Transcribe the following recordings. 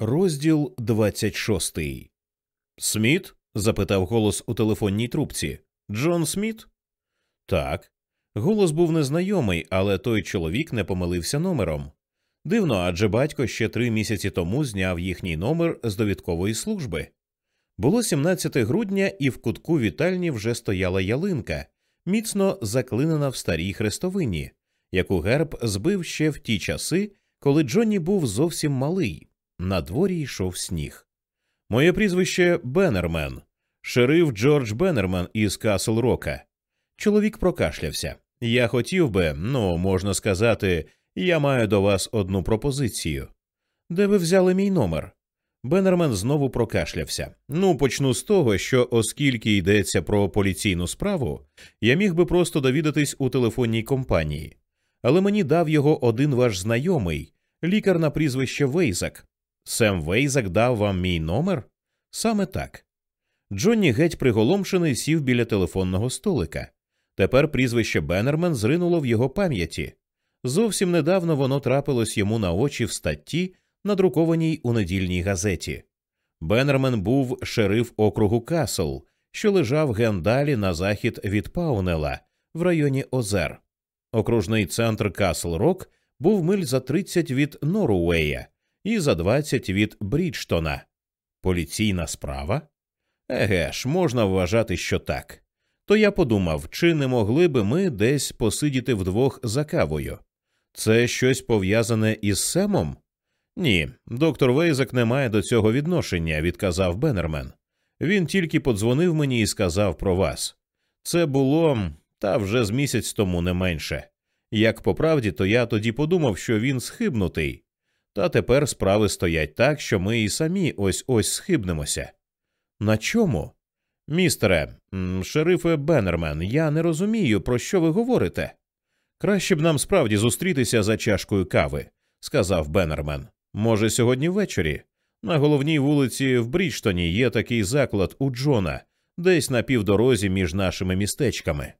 Розділ 26. Сміт? запитав голос у телефонній трубці. Джон Сміт? Так. Голос був незнайомий, але той чоловік не помилився номером. Дивно, адже батько ще три місяці тому зняв їхній номер з довідкової служби. Було 17 грудня, і в кутку вітальні вже стояла ялинка, міцно заклинена в старій хрестовині, яку герб збив ще в ті часи, коли Джонні був зовсім малий. На дворі йшов сніг. Моє прізвище Беннермен, шериф Джордж Беннермен із Касл Рока. Чоловік прокашлявся. Я хотів би, ну, можна сказати, я маю до вас одну пропозицію. Де ви взяли мій номер? Беннермен знову прокашлявся. Ну, почну з того, що, оскільки йдеться про поліційну справу, я міг би просто довідатись у телефонній компанії. Але мені дав його один ваш знайомий, лікар на прізвище Вейзак. Сем Вейзак дав вам мій номер? Саме так. Джонні геть приголомшений сів біля телефонного столика. Тепер прізвище Беннермен зринуло в його пам'яті. Зовсім недавно воно трапилось йому на очі в статті, надрукованій у недільній газеті. Беннермен був шериф округу Касл, що лежав ген далі на захід від Паунела в районі Озер. Окружний центр Касл Рок був миль за 30 від Норуея і за 20 від Бріджтона. Поліційна справа? Еге ж, можна вважати, що так. То я подумав, чи не могли би ми десь посидіти вдвох за кавою. Це щось пов'язане із Семом? Ні, доктор Вейзак не має до цього відношення, відказав Беннермен. Він тільки подзвонив мені і сказав про вас. Це було та вже з місяць тому не менше. Як по правді, то я тоді подумав, що він схибнутий. Та тепер справи стоять так, що ми і самі ось ось схибнемося. На чому? Містере, шерифе Беннермен, я не розумію, про що ви говорите. Краще б нам справді зустрітися за чашкою кави, сказав Беннермен. Може, сьогодні ввечері. На головній вулиці в Бріджтоні є такий заклад у Джона, десь на півдорозі між нашими містечками.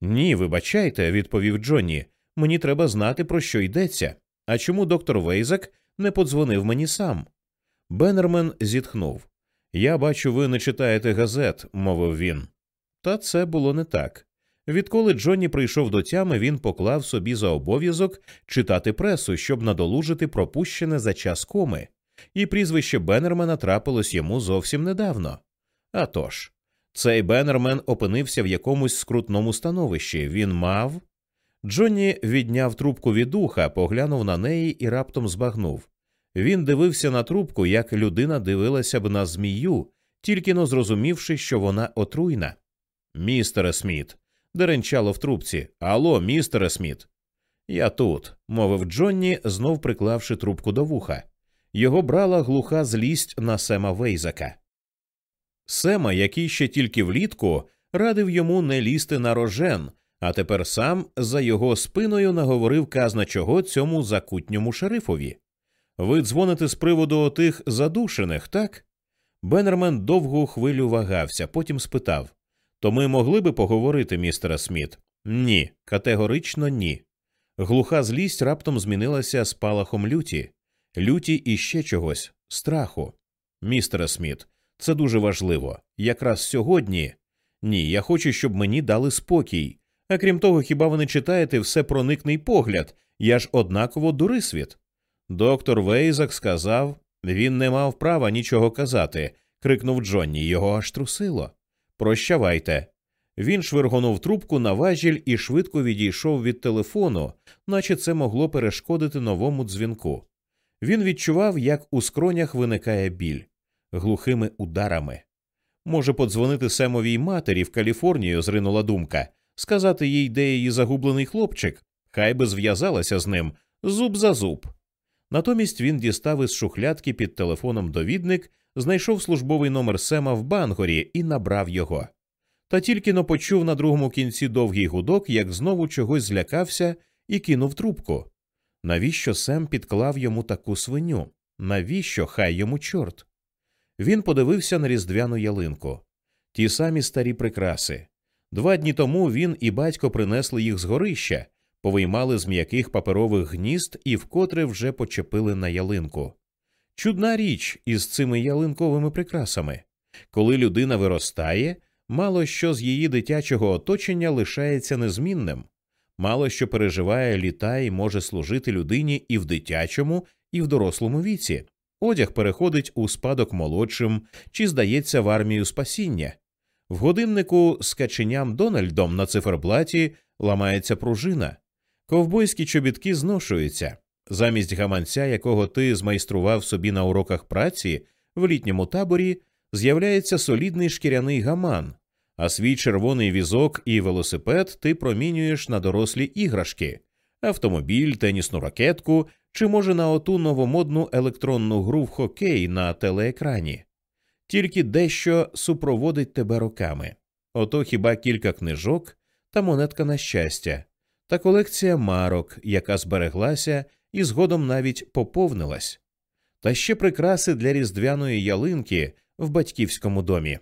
Ні, вибачайте, відповів Джонні. Мені треба знати, про що йдеться. А чому доктор Вейзак не подзвонив мені сам? Беннермен зітхнув. Я бачу, ви не читаєте газет, мовив він. Та це було не так. Відколи Джонні прийшов до тями, він поклав собі за обов'язок читати пресу, щоб надолужити пропущене за час коми, і прізвище Беннермена трапилось йому зовсім недавно. А тож, цей Беннермен опинився в якомусь скрутному становищі. Він мав. Джонні відняв трубку від уха, поглянув на неї і раптом збагнув. Він дивився на трубку, як людина дивилася б на змію, тільки но зрозумівши, що вона отруйна. Містере Сміт, деренчало в трубці. Алло, містере Сміт. Я тут, мовив Джонні, знов приклавши трубку до вуха. Його брала глуха злість на Сема Вейзака. Сема, який ще тільки влітку радив йому не лізти на рожен, а тепер сам за його спиною наговорив казна чого цьому закутньому шерифові. Ви дзвоните з приводу отих задушених, так? Беннермен довгу хвилю вагався, потім спитав То ми могли би поговорити, містере Сміт? Ні, категорично ні. Глуха злість раптом змінилася спалахом люті, люті і ще чогось, страху. Містере Сміт, це дуже важливо. Якраз сьогодні. Ні, я хочу, щоб мені дали спокій. А крім того, хіба ви не читаєте все проникний погляд? Я ж однаково дурисвіт. Доктор Вейзак сказав, він не мав права нічого казати, крикнув Джонні, його аж трусило. Прощавайте. Він швиргонув трубку на важіль і швидко відійшов від телефону, наче це могло перешкодити новому дзвінку. Він відчував, як у скронях виникає біль глухими ударами. Може, подзвонити Семовій матері в Каліфорнію, зринула думка, сказати їй, де її загублений хлопчик, хай би зв'язалася з ним зуб за зуб. Натомість він дістав із шухлядки під телефоном довідник, знайшов службовий номер Сема в Бангорі і набрав його. Та тільки но почув на другому кінці довгий гудок, як знову чогось злякався і кинув трубку. Навіщо Сем підклав йому таку свиню? Навіщо хай йому чорт? Він подивився на різдвяну ялинку. Ті самі старі прикраси. Два дні тому він і батько принесли їх з горища, повиймали з м'яких паперових гнізд і вкотре вже почепили на ялинку. Чудна річ із цими ялинковими прикрасами. Коли людина виростає, мало що з її дитячого оточення лишається незмінним, мало що переживає літа і може служити людині і в дитячому, і в дорослому віці. Одяг переходить у спадок молодшим чи здається в армію спасіння. В годиннику з каченям Дональдом на циферблаті ламається пружина, ковбойські чобітки зношуються. Замість гаманця, якого ти змайстрував собі на уроках праці в літньому таборі, з'являється солідний шкіряний гаман, а свій червоний візок і велосипед ти промінюєш на дорослі іграшки, автомобіль, тенісну ракетку чи, може, на оту новомодну електронну гру в хокей на телеекрані. Тільки дещо супроводить тебе роками. Ото хіба кілька книжок та монетка на щастя, та колекція марок, яка збереглася і згодом навіть поповнилась, та ще прикраси для різдвяної ялинки в батьківському домі.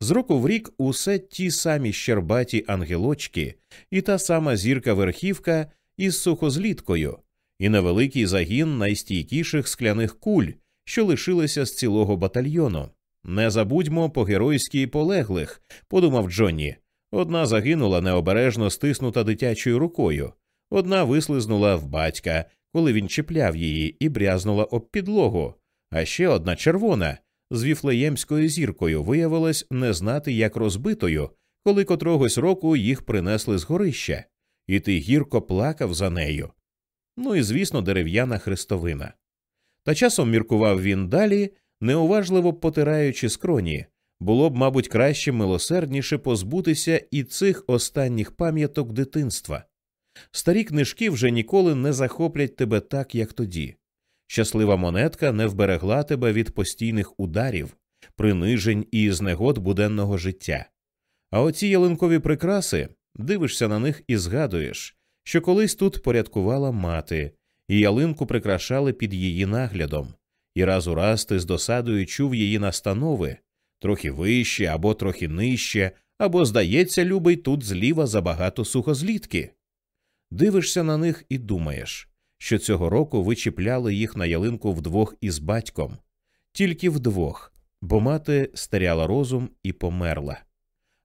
З року в рік усе ті самі щербаті ангелочки і та сама зірка верхівка із сухозліткою, і невеликий загін найстійкіших скляних куль, що лишилися з цілого батальйону. Не забудьмо по геройськи полеглих, подумав Джонні. Одна загинула необережно стиснута дитячою рукою, одна вислизнула в батька, коли він чіпляв її і брязнула об підлогу, а ще одна червона з віфлеємською зіркою виявилась не знати як розбитою, коли котрогось року їх принесли з горища, і ти гірко плакав за нею. Ну і звісно, дерев'яна хрестовина. Та часом міркував він далі, неуважливо потираючи скроні, було б, мабуть, краще милосердніше позбутися і цих останніх пам'яток дитинства. Старі книжки вже ніколи не захоплять тебе так, як тоді. Щаслива монетка не вберегла тебе від постійних ударів, принижень і знегод буденного життя. А оці ялинкові прикраси дивишся на них і згадуєш, що колись тут порядкувала мати, і ялинку прикрашали під її наглядом, і раз у раз ти з досадою чув її настанови трохи вище або трохи нижче, або, здається, любий тут зліва забагато сухозлітки. Дивишся на них і думаєш, що цього року ви чіпляли їх на ялинку вдвох із батьком, тільки вдвох, бо мати старяла розум і померла.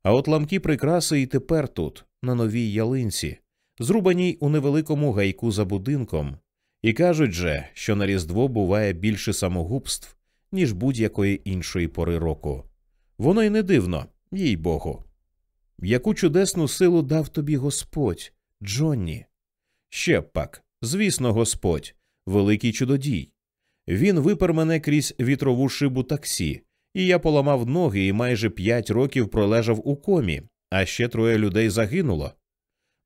А от ламки прикраси і тепер тут, на новій ялинці, зрубаній у невеликому гайку за будинком, і кажуть же, що на Різдво буває більше самогубств, ніж будь-якої іншої пори року. Воно й не дивно, їй богу. Яку чудесну силу дав тобі Господь, Джонні? Ще пак, звісно, Господь, великий чудодій. Він випер мене крізь вітрову шибу таксі, і я поламав ноги і майже п'ять років пролежав у комі, а ще троє людей загинуло.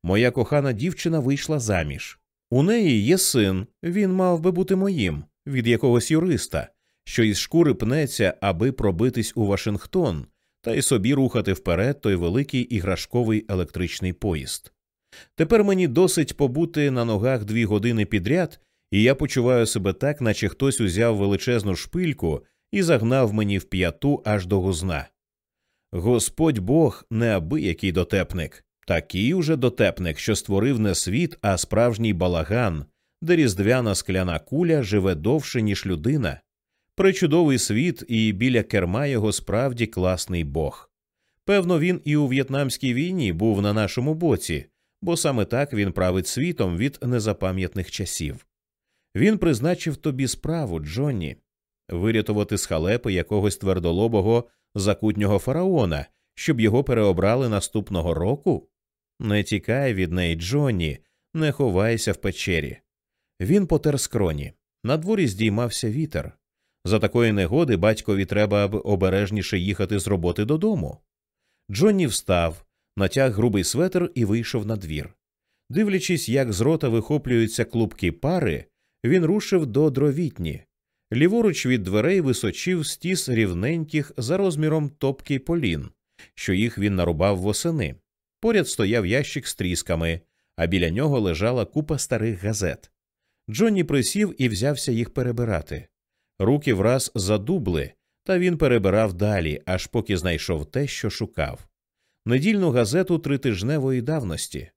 Моя кохана дівчина вийшла заміж. У неї є син, він мав би бути моїм, від якогось юриста, що із шкури пнеться, аби пробитись у Вашингтон, та й собі рухати вперед той великий іграшковий електричний поїзд. Тепер мені досить побути на ногах дві години підряд, і я почуваю себе так, наче хтось узяв величезну шпильку і загнав мені в п'яту аж до гузна. Господь Бог неабиякий дотепник, такий уже дотепник, що створив не світ, а справжній балаган, де різдвяна скляна куля живе довше, ніж людина. Причудовий світ, і біля керма його справді класний Бог. Певно, він і у В'єтнамській війні був на нашому боці, бо саме так він править світом від незапам'ятних часів. Він призначив тобі справу, Джонні, вирятувати з халепи якогось твердолобого закутнього фараона, щоб його переобрали наступного року? Не тікай від неї, Джонні, не ховайся в печері. Він потер скроні. На дворі здіймався вітер. За такої негоди батькові треба б обережніше їхати з роботи додому. Джонні встав, натяг грубий светр і вийшов на двір. Дивлячись, як з рота вихоплюються клубки пари, він рушив до дровітні. Ліворуч від дверей височив стіс рівненьких за розміром топкий полін, що їх він нарубав восени. Поряд стояв ящик з трісками, а біля нього лежала купа старих газет. Джонні присів і взявся їх перебирати. Руки враз задубли, та він перебирав далі, аж поки знайшов те, що шукав недільну газету тритижневої давності.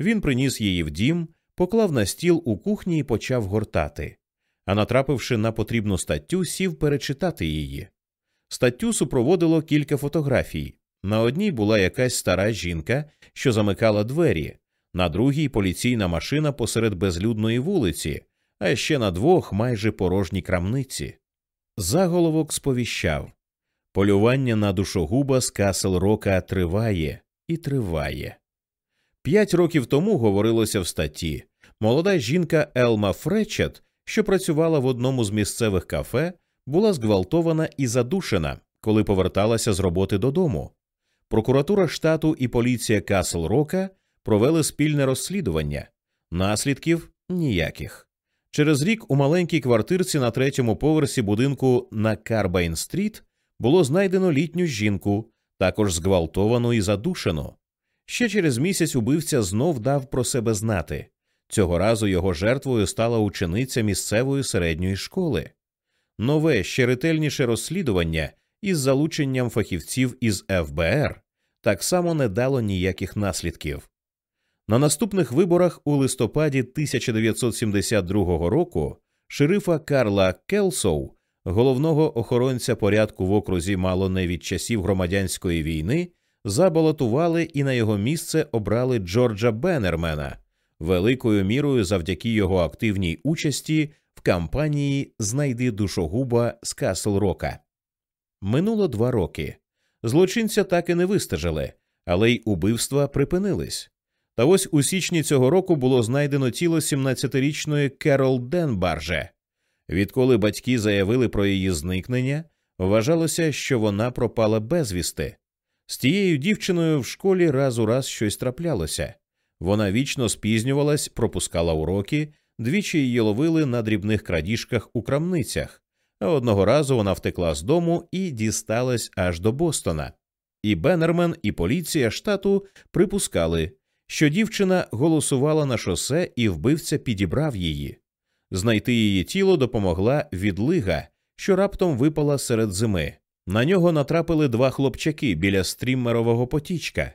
Він приніс її в дім, поклав на стіл у кухні і почав гортати. а натрапивши на потрібну статтю, сів перечитати її. Статтю супроводило кілька фотографій. На одній була якась стара жінка, що замикала двері, на другій поліційна машина посеред безлюдної вулиці, а ще на двох майже порожні крамниці. Заголовок сповіщав полювання на душогуба з Касл Рока триває і триває. П'ять років тому говорилося в статті молода жінка Елма Фречет, що працювала в одному з місцевих кафе, була зґвалтована і задушена, коли поверталася з роботи додому. Прокуратура штату і поліція Касл Рока провели спільне розслідування, наслідків ніяких. Через рік у маленькій квартирці на третьому поверсі будинку на Карбайн Стріт було знайдено літню жінку, також зґвалтовану і задушену. Ще через місяць убивця знов дав про себе знати. Цього разу його жертвою стала учениця місцевої середньої школи. Нове ще ретельніше розслідування із залученням фахівців із ФБР так само не дало ніяких наслідків. На наступних виборах у листопаді 1972 року шерифа Карла Келсоу, головного охоронця порядку в окрузі мало не від часів громадянської війни, забалотували і на його місце обрали Джорджа Беннермена, великою мірою завдяки його активній участі в кампанії Знайди душогуба з Касл Рока. Минуло два роки. Злочинця так і не вистежили, але й убивства припинились. Та ось у січні цього року було знайдено тіло 17-річної Керол Денбарже. Відколи батьки заявили про її зникнення, вважалося, що вона пропала безвісти. З тією дівчиною в школі раз у раз щось траплялося. Вона вічно спізнювалась, пропускала уроки, двічі її ловили на дрібних крадіжках у крамницях, одного разу вона втекла з дому і дісталась аж до Бостона. І Беннермен, і поліція штату припускали, що дівчина голосувала на шосе і вбивця підібрав її. Знайти її тіло допомогла відлига, що раптом випала серед зими. На нього натрапили два хлопчаки біля стріммерового потічка.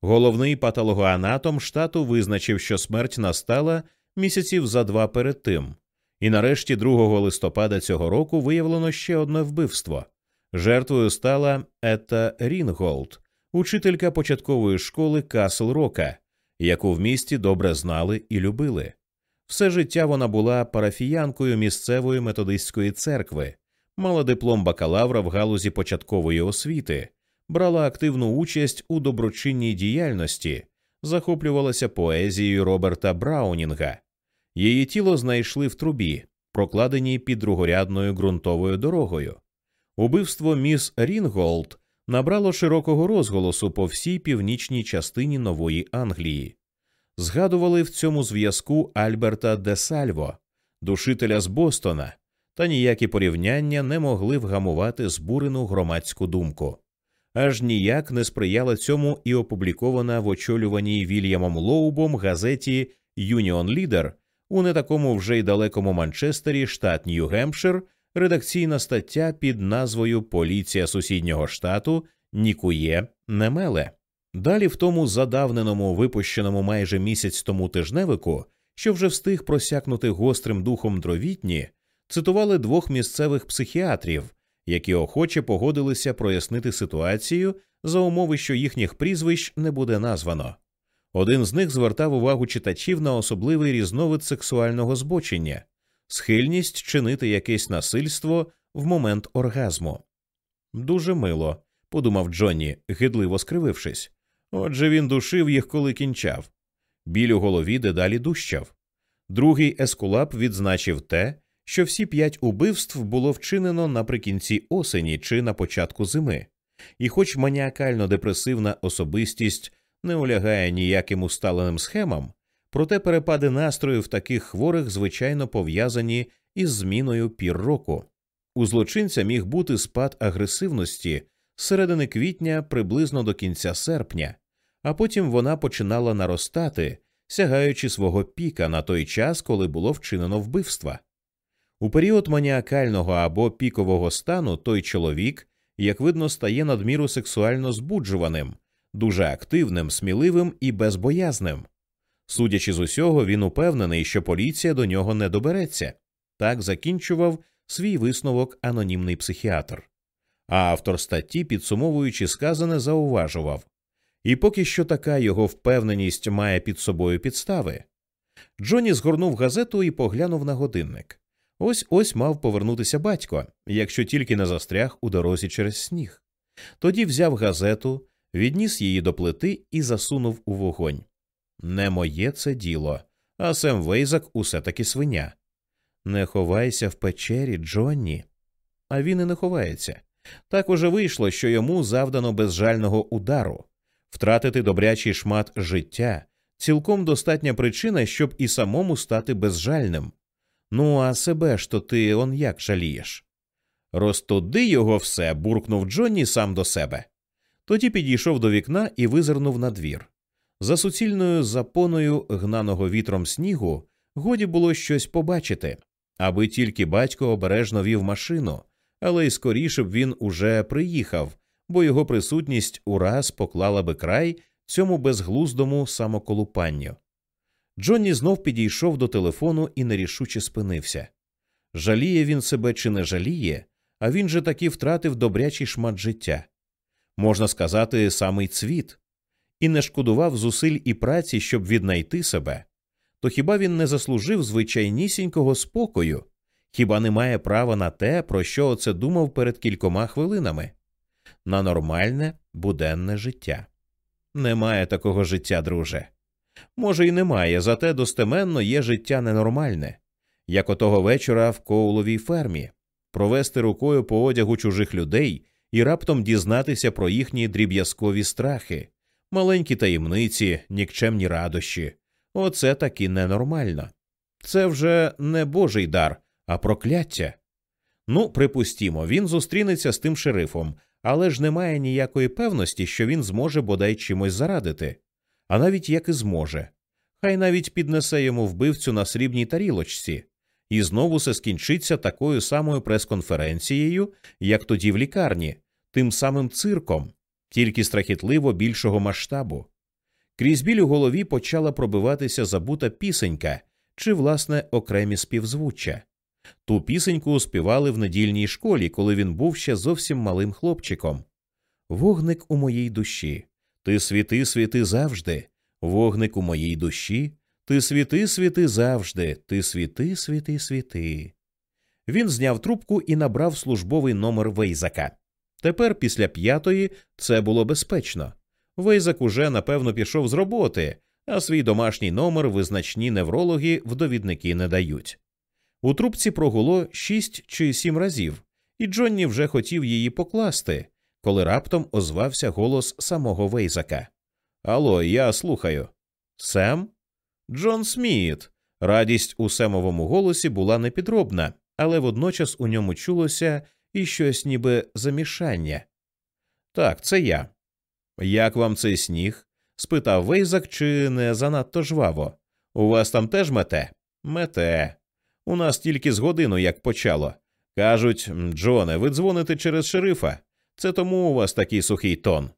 Головний патологоанатом штату визначив, що смерть настала місяців за два перед тим. І нарешті 2 листопада цього року виявлено ще одне вбивство. Жертвою стала Ета Рінголд, учителька початкової школи Касл Рока, яку в місті добре знали і любили. Все життя вона була парафіянкою місцевої методистської церкви, мала диплом бакалавра в галузі початкової освіти, брала активну участь у доброчинній діяльності, захоплювалася поезією Роберта Браунінга. Її тіло знайшли в трубі, прокладеній під другорядною ґрунтовою дорогою. Убивство міс Рінголд набрало широкого розголосу по всій північній частині Нової Англії. Згадували в цьому зв'язку Альберта де Сальво, душителя з Бостона, та ніякі порівняння не могли вгамувати збурену громадську думку. Аж ніяк не сприяла цьому і опублікована в очолюваній Вільямом Лоубом газеті Юніон Лідер у не такому вже й далекому Манчестері, штат Нью-Гемпшир, редакційна стаття під назвою Поліція сусіднього штату Нікує Немеле. Далі в тому задавненому випущеному майже місяць тому тижневику, що вже встиг просякнути гострим духом дровітні, цитували двох місцевих психіатрів, які охоче погодилися прояснити ситуацію за умови, що їхніх прізвищ не буде названо. Один з них звертав увагу читачів на особливий різновид сексуального збочення, схильність чинити якесь насильство в момент оргазму. Дуже мило, подумав Джонні, гидливо скривившись. Отже він душив їх, коли кінчав. Біль у голові дедалі дужчав. Другий ескулап відзначив те, що всі п'ять убивств було вчинено наприкінці осені чи на початку зими, і, хоч маніакально депресивна особистість не улягає ніяким усталеним схемам, проте перепади настрою в таких хворих звичайно пов'язані із зміною пір року. У злочинця міг бути спад агресивності з середини квітня приблизно до кінця серпня, а потім вона починала наростати, сягаючи свого піка на той час, коли було вчинено вбивства. У період маніакального або пікового стану той чоловік, як видно, стає надміру сексуально збуджуваним, дуже активним, сміливим і безбоязним. Судячи з усього, він упевнений, що поліція до нього не добереться. Так закінчував свій висновок анонімний психіатр. А автор статті, підсумовуючи сказане, зауважував і поки що така його впевненість має під собою підстави. Джонні згорнув газету і поглянув на годинник. Ось ось мав повернутися батько, якщо тільки не застряг у дорозі через сніг. Тоді взяв газету, відніс її до плити і засунув у вогонь. Не моє це діло, а Сем Вейзак усе таки свиня. Не ховайся в печері, Джонні. А він і не ховається. Так уже вийшло, що йому завдано безжального удару. Втратити добрячий шмат життя цілком достатня причина, щоб і самому стати безжальним. Ну, а себе ж то ти он як жалієш? Розтуди його все, буркнув Джонні сам до себе. Тоді підійшов до вікна і визирнув на двір. За суцільною запоною гнаного вітром снігу годі було щось побачити, аби тільки батько обережно вів машину, але й скоріше б він уже приїхав, бо його присутність ураз поклала би край цьому безглуздому самоколупанню. Джонні знов підійшов до телефону і нерішуче спинився. Жаліє він себе чи не жаліє, а він же таки втратив добрячий шмат життя можна сказати, самий цвіт, і не шкодував зусиль і праці, щоб віднайти себе. То хіба він не заслужив звичайнісінького спокою? Хіба не має права на те, про що оце думав перед кількома хвилинами? На нормальне буденне життя. Немає такого життя, друже. Може, і немає, зате достеменно є життя ненормальне, як отого вечора в коуловій фермі, провести рукою по одягу чужих людей і раптом дізнатися про їхні дріб'язкові страхи, маленькі таємниці, нікчемні радощі. Оце таки ненормально. Це вже не божий дар, а прокляття. Ну, припустімо, він зустрінеться з тим шерифом, але ж немає ніякої певності, що він зможе бодай чимось зарадити, а навіть як і зможе. Хай навіть піднесе йому вбивцю на срібній тарілочці, і знову все скінчиться такою самою прес-конференцією, як тоді в лікарні, тим самим цирком, тільки страхітливо більшого масштабу. Крізь біль у голові почала пробиватися забута пісенька чи, власне, окремі співзвуччя. Ту пісеньку співали в недільній школі, коли він був ще зовсім малим хлопчиком. Вогник у моїй душі, ти світи, світи завжди, вогник у моїй душі, ти світи, світи завжди, ти світи, світи, світи. Він зняв трубку і набрав службовий номер Вейзака. Тепер, після п'ятої, це було безпечно. Вейзак уже, напевно, пішов з роботи, а свій домашній номер визначні неврологи в довідники не дають. У трубці прогуло шість чи сім разів, і Джонні вже хотів її покласти, коли раптом озвався голос самого Вейзака. Алло, я слухаю. Сем? Джон Сміт. Радість у Семовому голосі була непідробна, але водночас у ньому чулося і щось ніби замішання. Так, це я. Як вам цей сніг? спитав Вейзак, чи не занадто жваво. У вас там теж мете? Мете. У нас тільки з годину як почало. Кажуть, Джоне, ви дзвоните через шерифа. Це тому у вас такий сухий тон.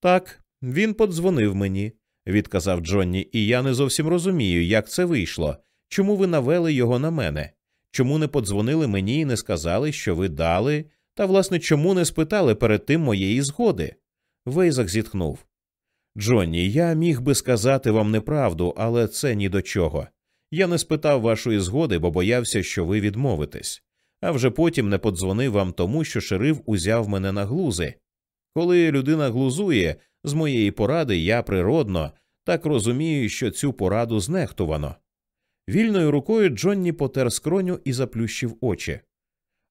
Так, він подзвонив мені, відказав Джонні, і я не зовсім розумію, як це вийшло. Чому ви навели його на мене? Чому не подзвонили мені і не сказали, що ви дали, та, власне, чому не спитали перед тим моєї згоди? Вейзак зітхнув. Джонні, я міг би сказати вам неправду, але це ні до чого. Я не спитав вашої згоди, бо боявся, що ви відмовитесь, а вже потім не подзвонив вам тому, що шериф узяв мене на глузи. Коли людина глузує, з моєї поради я природно так розумію, що цю пораду знехтувано. Вільною рукою Джонні потер скроню і заплющив очі.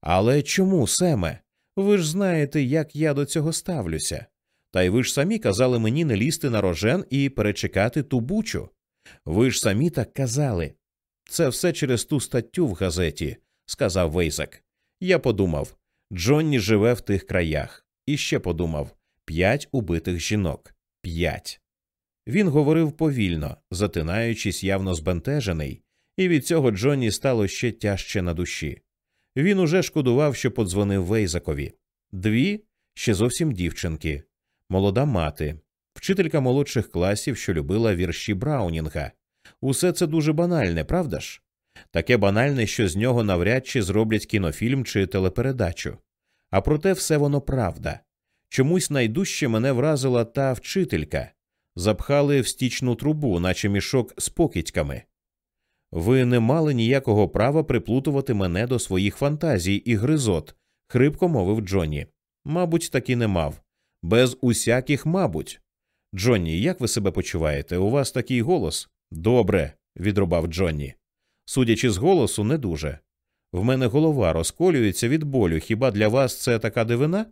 Але чому, Семе? Ви ж знаєте, як я до цього ставлюся. Та й ви ж самі казали мені не лізти на рожен і перечекати ту бучу. Ви ж самі так казали. Це все через ту статтю в газеті, сказав Вейзак. Я подумав Джонні живе в тих краях. І ще подумав п'ять убитих жінок. П'ять. Він говорив повільно, затинаючись, явно збентежений, і від цього Джонні стало ще тяжче на душі. Він уже шкодував, що подзвонив Вейзакові. Дві ще зовсім дівчинки, молода мати, вчителька молодших класів, що любила вірші Браунінга. Усе це дуже банальне, правда ж? таке банальне, що з нього навряд чи зроблять кінофільм чи телепередачу. А проте все воно правда. Чомусь найдужче мене вразила та вчителька запхали в стічну трубу, наче мішок з покидьками. Ви не мали ніякого права приплутувати мене до своїх фантазій і гризот, хрипко мовив Джонні. Мабуть, таки не мав. Без усяких, мабуть. Джонні, як ви себе почуваєте? У вас такий голос? Добре, відрубав Джонні. Судячи з голосу, не дуже. В мене голова розколюється від болю. Хіба для вас це така дивина?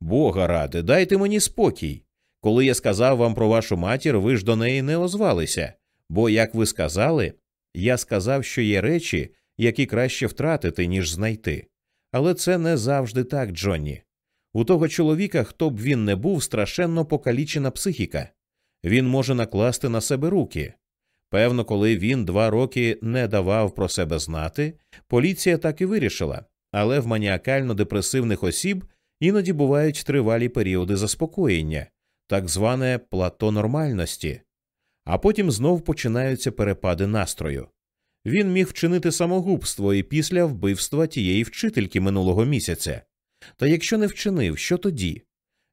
Бога ради, дайте мені спокій. Коли я сказав вам про вашу матір, ви ж до неї не озвалися. Бо, як ви сказали, я сказав, що є речі, які краще втратити, ніж знайти. Але це не завжди так, Джонні. У того чоловіка, хто б він не був, страшенно покалічена психіка. Він може накласти на себе руки. Певно, коли він два роки не давав про себе знати, поліція так і вирішила, але в маніакально депресивних осіб іноді бувають тривалі періоди заспокоєння, так зване плато нормальності, а потім знов починаються перепади настрою. Він міг вчинити самогубство і після вбивства тієї вчительки минулого місяця. Та якщо не вчинив, що тоді?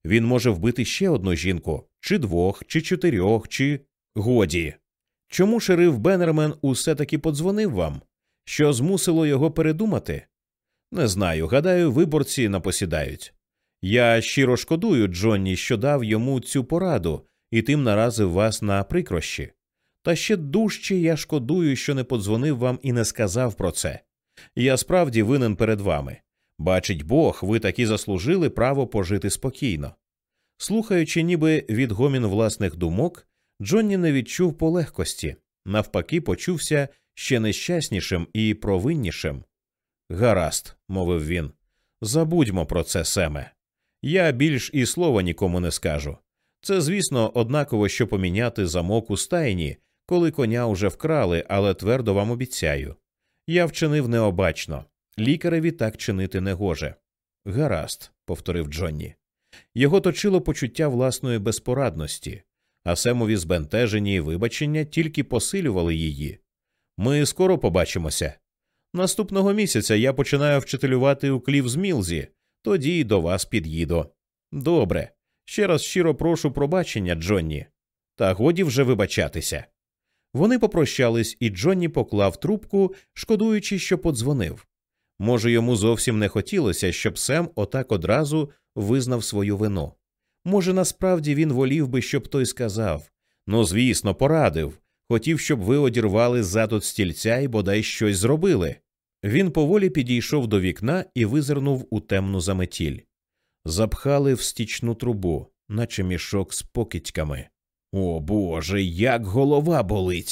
Він може вбити ще одну жінку, чи двох, чи чотирьох, чи годі. Чому шериф Беннермен усе таки подзвонив вам? Що змусило його передумати? Не знаю. Гадаю, виборці напосідають. Я щиро шкодую, Джонні, що дав йому цю пораду і тим наразив вас на прикрощі. Та ще дужче я шкодую, що не подзвонив вам і не сказав про це. Я справді винен перед вами. Бачить Бог, ви таки заслужили право пожити спокійно. Слухаючи, ніби відгомін власних думок, Джонні не відчув полегкості, навпаки, почувся ще нещаснішим і провиннішим. Гаразд, мовив він, забудьмо про це Семе. Я більш і слова нікому не скажу. Це, звісно, однаково що поміняти замок у стайні, коли коня уже вкрали, але твердо вам обіцяю. Я вчинив необачно. Лікареві так чинити не гоже. Гаразд, повторив Джонні. Його точило почуття власної безпорадності, а Семові збентежені і вибачення тільки посилювали її. Ми скоро побачимося. Наступного місяця я починаю вчителювати у клів з тоді й до вас під'їду. Добре. Ще раз щиро прошу пробачення, Джонні. Та годі вже вибачатися. Вони попрощались, і Джонні поклав трубку, шкодуючи, що подзвонив. Може, йому зовсім не хотілося, щоб Сем отак одразу визнав свою вину. Може, насправді він волів би, щоб той сказав ну, звісно, порадив, хотів, щоб ви одірвали задут стільця і бодай щось зробили. Він поволі підійшов до вікна і визирнув у темну заметіль. Запхали в стічну трубу, наче мішок з покидьками. О Боже, як голова болить.